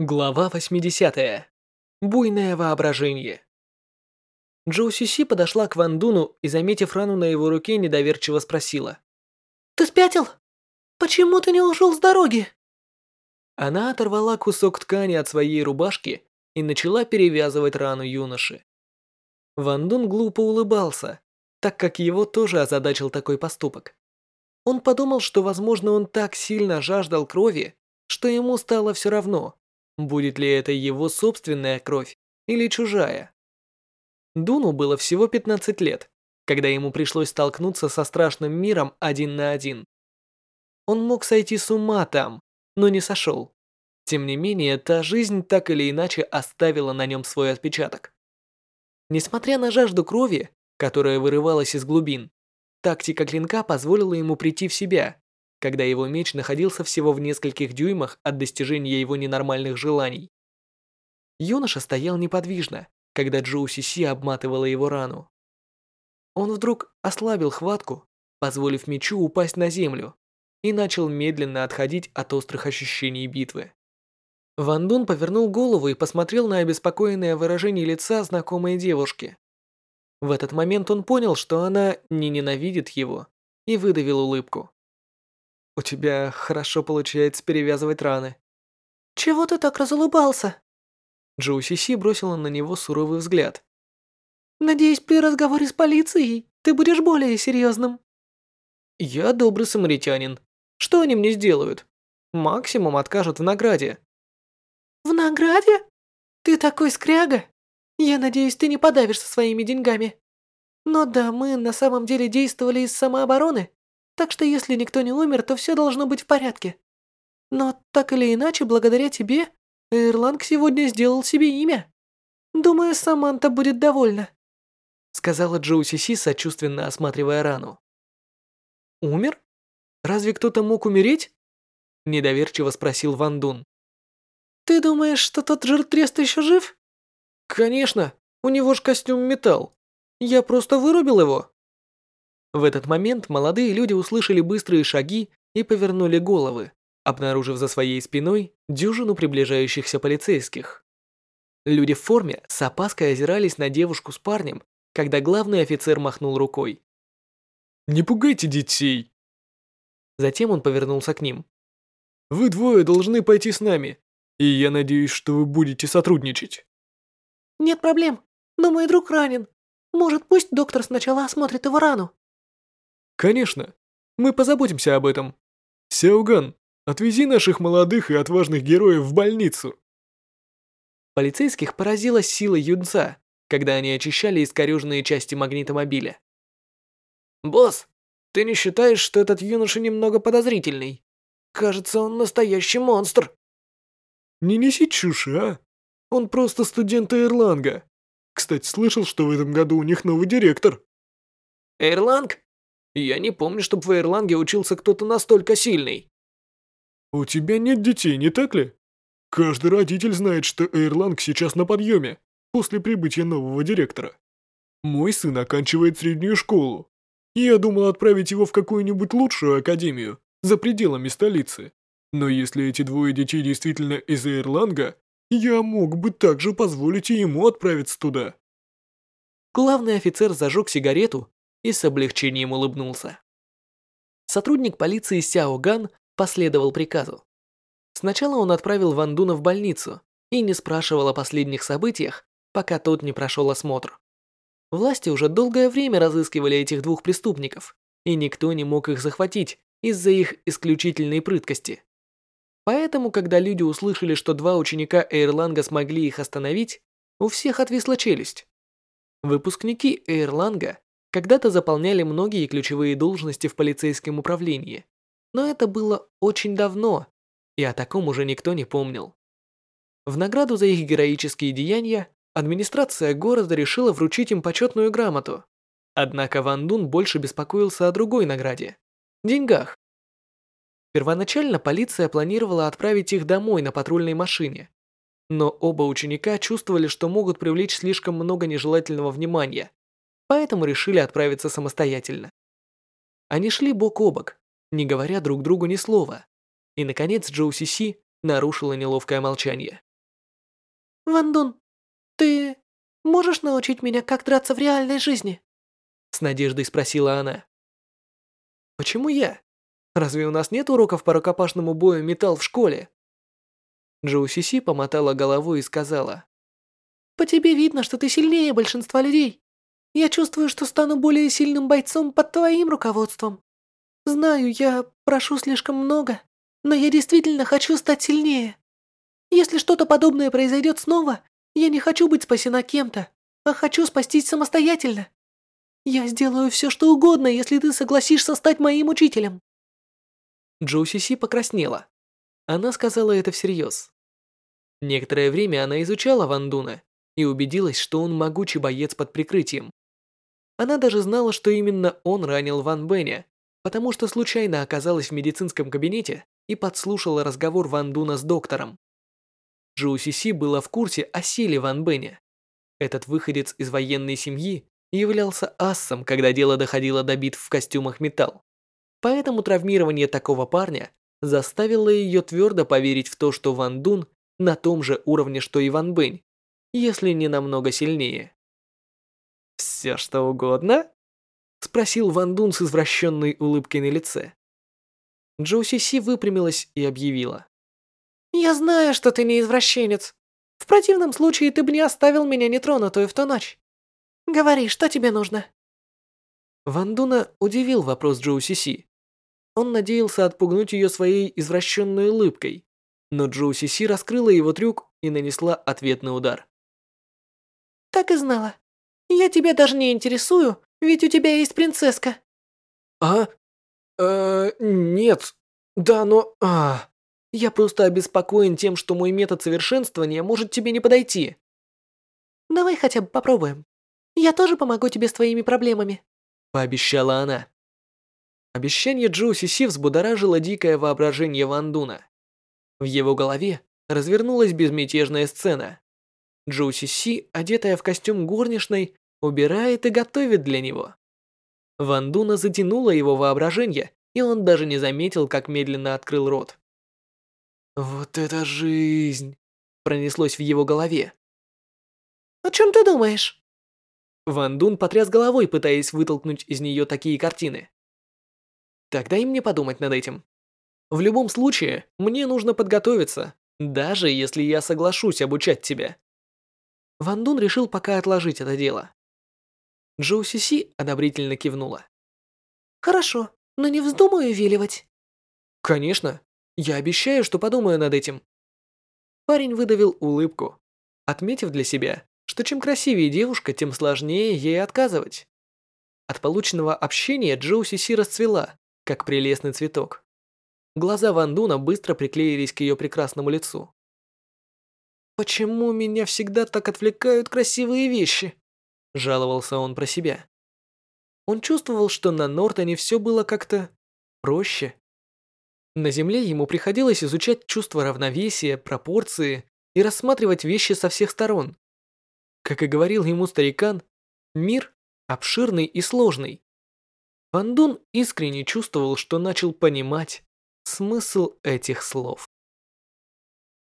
Глава 80. Буйное воображение. Джоу Сиси подошла к Ван Дуну и, заметив рану на его руке, недоверчиво спросила. «Ты спятил? Почему ты не ушел с дороги?» Она оторвала кусок ткани от своей рубашки и начала перевязывать рану юноши. Ван Дун глупо улыбался, так как его тоже озадачил такой поступок. Он подумал, что, возможно, он так сильно жаждал крови, что ему стало все равно, Будет ли это его собственная кровь или чужая? Дуну было всего 15 лет, когда ему пришлось столкнуться со страшным миром один на один. Он мог сойти с ума там, но не сошел. Тем не менее, та жизнь так или иначе оставила на нем свой отпечаток. Несмотря на жажду крови, которая вырывалась из глубин, тактика клинка позволила ему прийти в себя когда его меч находился всего в нескольких дюймах от достижения его ненормальных желаний. Юноша стоял неподвижно, когда Джоу Сиси обматывала его рану. Он вдруг ослабил хватку, позволив мечу упасть на землю, и начал медленно отходить от острых ощущений битвы. Ван Дун повернул голову и посмотрел на обеспокоенное выражение лица знакомой девушки. В этот момент он понял, что она не ненавидит его, и выдавил улыбку. У тебя хорошо получается перевязывать раны. Чего ты так разулыбался? Джоу Сиси бросила на него суровый взгляд. Надеюсь, при разговоре с полицией ты будешь более серьезным. Я добрый самаритянин. Что они мне сделают? Максимум откажут в награде. В награде? Ты такой скряга. Я надеюсь, ты не подавишься своими деньгами. Но да, мы на самом деле действовали из самообороны. Так что если никто не умер, то все должно быть в порядке. Но так или иначе, благодаря тебе, Эрланг сегодня сделал себе имя. Думаю, Саманта будет довольна», сказала Джоу Сиси, сочувственно осматривая рану. «Умер? Разве кто-то мог умереть?» недоверчиво спросил Ван Дун. «Ты думаешь, что тот жиртрест еще жив?» «Конечно, у него ж костюм металл. Я просто вырубил его». В этот момент молодые люди услышали быстрые шаги и повернули головы, обнаружив за своей спиной дюжину приближающихся полицейских. Люди в форме с опаской озирались на девушку с парнем, когда главный офицер махнул рукой. «Не пугайте детей!» Затем он повернулся к ним. «Вы двое должны пойти с нами, и я надеюсь, что вы будете сотрудничать». «Нет проблем, но мой друг ранен. Может, пусть доктор сначала осмотрит его рану?» Конечно, мы позаботимся об этом. Сяоган, отвези наших молодых и отважных героев в больницу. Полицейских поразила сила юнца, когда они очищали искореженные части магнитомобиля. «Босс, ты не считаешь, что этот юноша немного подозрительный? Кажется, он настоящий монстр». «Не неси чушь, а? Он просто студент Эрланга. Кстати, слышал, что в этом году у них новый директор». «Эрланг? Я не помню, чтобы в Эрланге учился кто-то настолько сильный. У тебя нет детей, не так ли? Каждый родитель знает, что Эрланг сейчас на подъеме, после прибытия нового директора. Мой сын оканчивает среднюю школу. Я думал отправить его в какую-нибудь лучшую академию, за пределами столицы. Но если эти двое детей действительно из Эрланга, я мог бы также позволить и ему отправиться туда. Главный офицер зажег сигарету и с облегчением улыбнулся. Сотрудник полиции Сяо Ган последовал приказу. Сначала он отправил Ван Дуна в больницу и не спрашивал о последних событиях, пока тот не прошел осмотр. Власти уже долгое время разыскивали этих двух преступников, и никто не мог их захватить из-за их исключительной прыткости. Поэтому, когда люди услышали, что два ученика Эйрланга смогли их остановить, у всех отвисла челюсть. Выпускники Эйрланга когда-то заполняли многие ключевые должности в полицейском управлении, но это было очень давно, и о таком уже никто не помнил. В награду за их героические деяния администрация города решила вручить им почетную грамоту. Однако Ван Дун больше беспокоился о другой награде – деньгах. Первоначально полиция планировала отправить их домой на патрульной машине, но оба ученика чувствовали, что могут привлечь слишком много нежелательного внимания поэтому решили отправиться самостоятельно. Они шли бок о бок, не говоря друг другу ни слова, и, наконец, Джоу Си Си нарушила неловкое молчание. Ван Дун, ты можешь научить меня, как драться в реальной жизни? С надеждой спросила она. Почему я? Разве у нас нет уроков по рукопашному бою металл в школе? Джоу Сиси помотала головой и сказала. По тебе видно, что ты сильнее большинства людей. Я чувствую, что стану более сильным бойцом под твоим руководством. Знаю, я прошу слишком много, но я действительно хочу стать сильнее. Если что-то подобное произойдет снова, я не хочу быть спасена кем-то, а хочу спастись самостоятельно. Я сделаю все, что угодно, если ты согласишься стать моим учителем. Джоу Сиси покраснела. Она сказала это всерьез. Некоторое время она изучала Ван Дуна и убедилась, что он могучий боец под прикрытием. Она даже знала, что именно он ранил Ван Бэня, потому что случайно оказалась в медицинском кабинете и подслушала разговор Ван Дуна с доктором. Джоу Сиси была в курсе о силе Ван Бэня. Этот выходец из военной семьи являлся ассом, когда дело доходило до битв в костюмах металл. Поэтому травмирование такого парня заставило ее твердо поверить в то, что Ван Дун на том же уровне, что и Ван Бэнь, если не намного сильнее. «Все что угодно?» – спросил Ван Дун с извращенной улыбкой на лице. Джоу Си Си выпрямилась и объявила. «Я знаю, что ты не извращенец. В противном случае ты бы не оставил меня нетронутую в ту ночь. Говори, что тебе нужно?» Ван Дуна удивил вопрос Джоу Си Си. Он надеялся отпугнуть ее своей извращенной улыбкой, но Джоу Си Си раскрыла его трюк и нанесла ответный удар. «Так и знала. Я тебя даже не интересую, ведь у тебя есть принцесска». «А? Э, нет. Да, но... А... Я просто обеспокоен тем, что мой метод совершенствования может тебе не подойти». «Давай хотя бы попробуем. Я тоже помогу тебе с твоими проблемами», — пообещала она. Обещание Джоу Сиси взбудоражило дикое воображение Ван Дуна. В его голове развернулась безмятежная сцена. Джоу Сиси, одетая в костюм горничной, убирает и готовит для него. Ван Дуна затянуло его воображение, и он даже не заметил, как медленно открыл рот. «Вот это жизнь!» пронеслось в его голове. «О чем ты думаешь?» Ван Дун потряс головой, пытаясь вытолкнуть из нее такие картины. Тогда и мне подумать над этим. В любом случае, мне нужно подготовиться, даже если я соглашусь обучать тебя. Ван Дун решил пока отложить это дело. Джоу Си одобрительно кивнула. Хорошо, но не вздумаю увиливать. Конечно, я обещаю, что подумаю над этим. Парень выдавил улыбку, отметив для себя, что чем красивее девушка, тем сложнее ей отказывать. От полученного общения Джоу Си Си расцвела, как прелестный цветок. Глаза Ван Дуна быстро приклеились к ее прекрасному лицу. «Почему меня всегда так отвлекают красивые вещи?» – жаловался он про себя. Он чувствовал, что на Нортоне все было как-то проще. На Земле ему приходилось изучать чувство равновесия, пропорции и рассматривать вещи со всех сторон. Как и говорил ему старикан, мир обширный и сложный. Ван Дун искренне чувствовал, что начал понимать смысл этих слов.